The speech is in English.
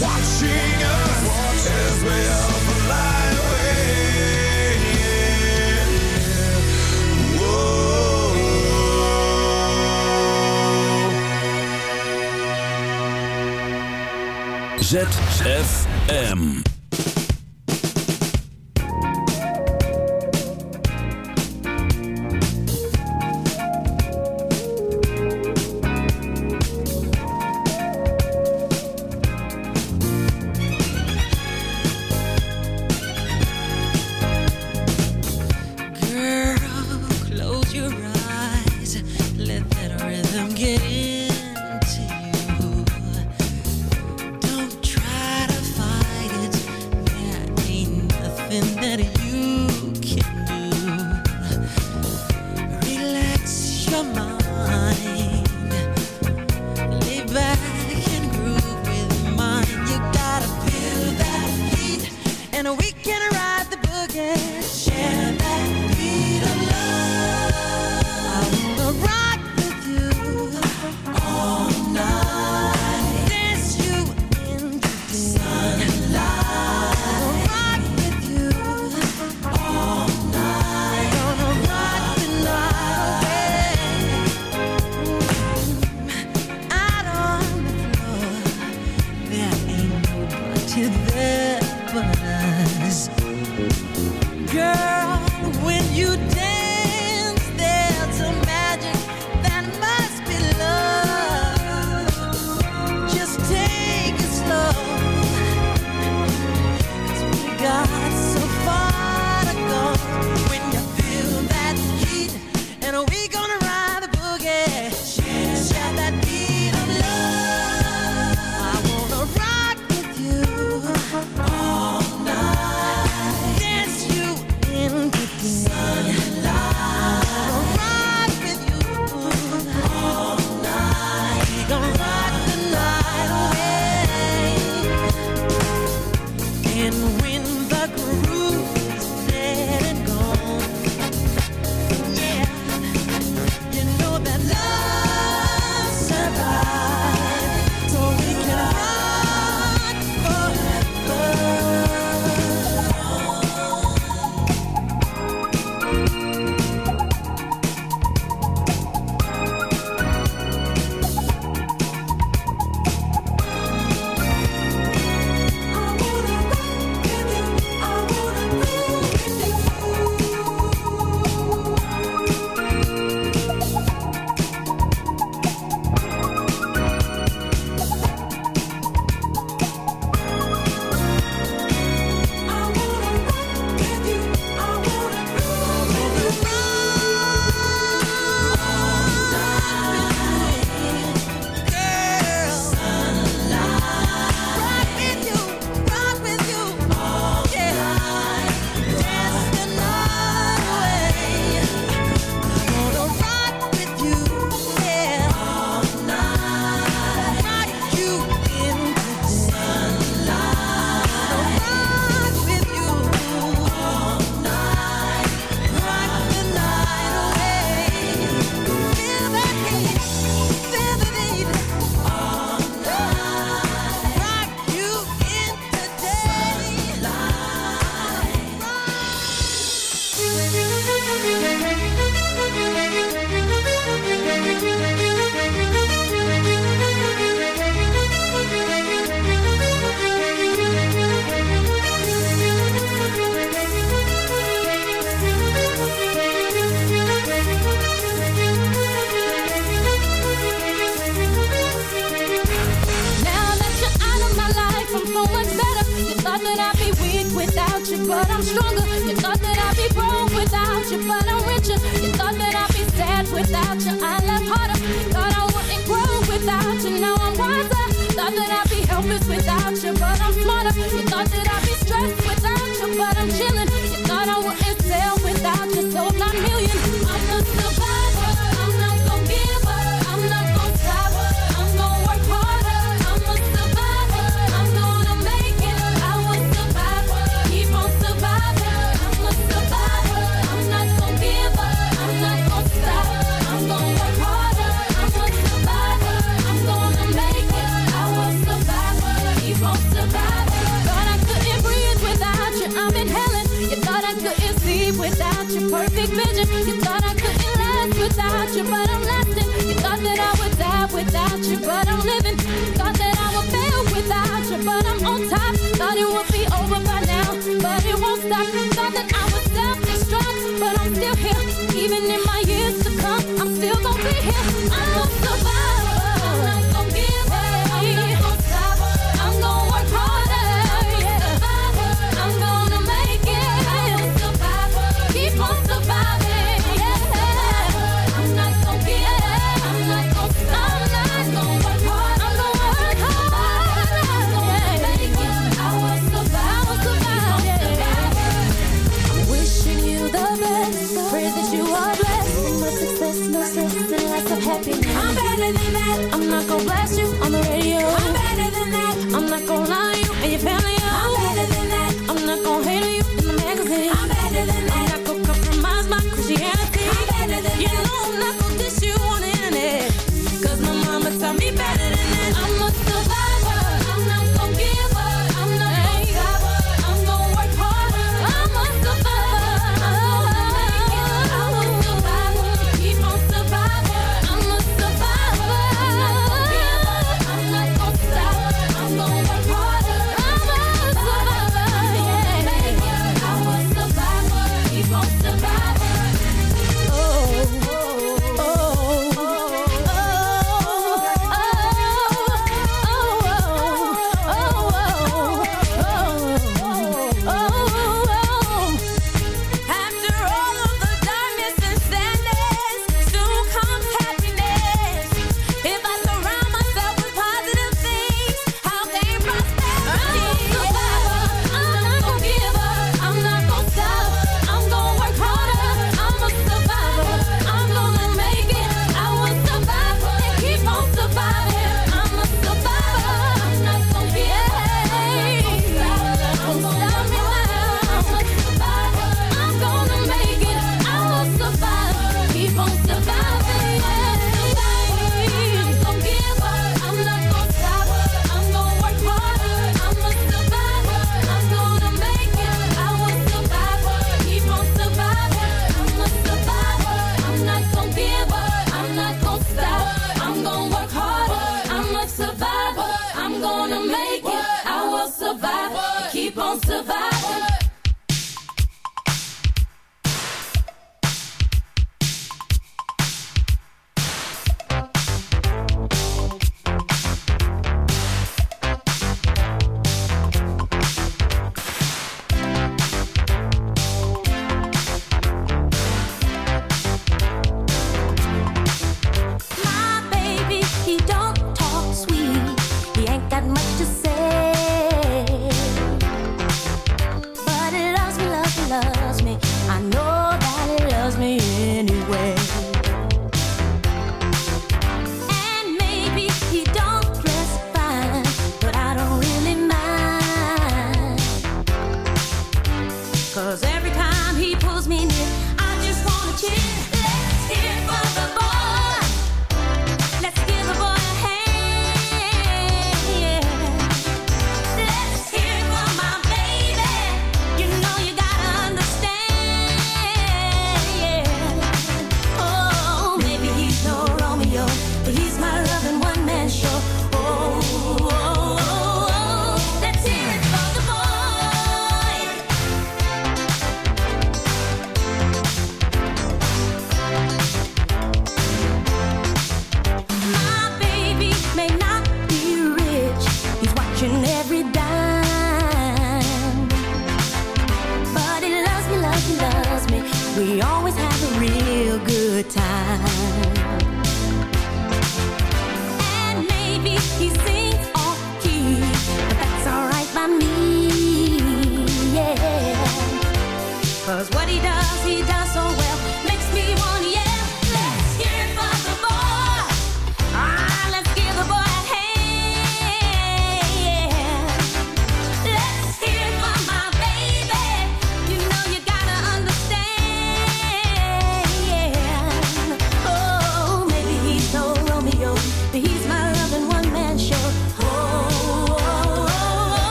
watching us Watch as we all fly away. Whoa. ZFM. and we can ride the boogie. Shannon.